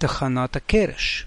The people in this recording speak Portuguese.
Tachanot HaKeresh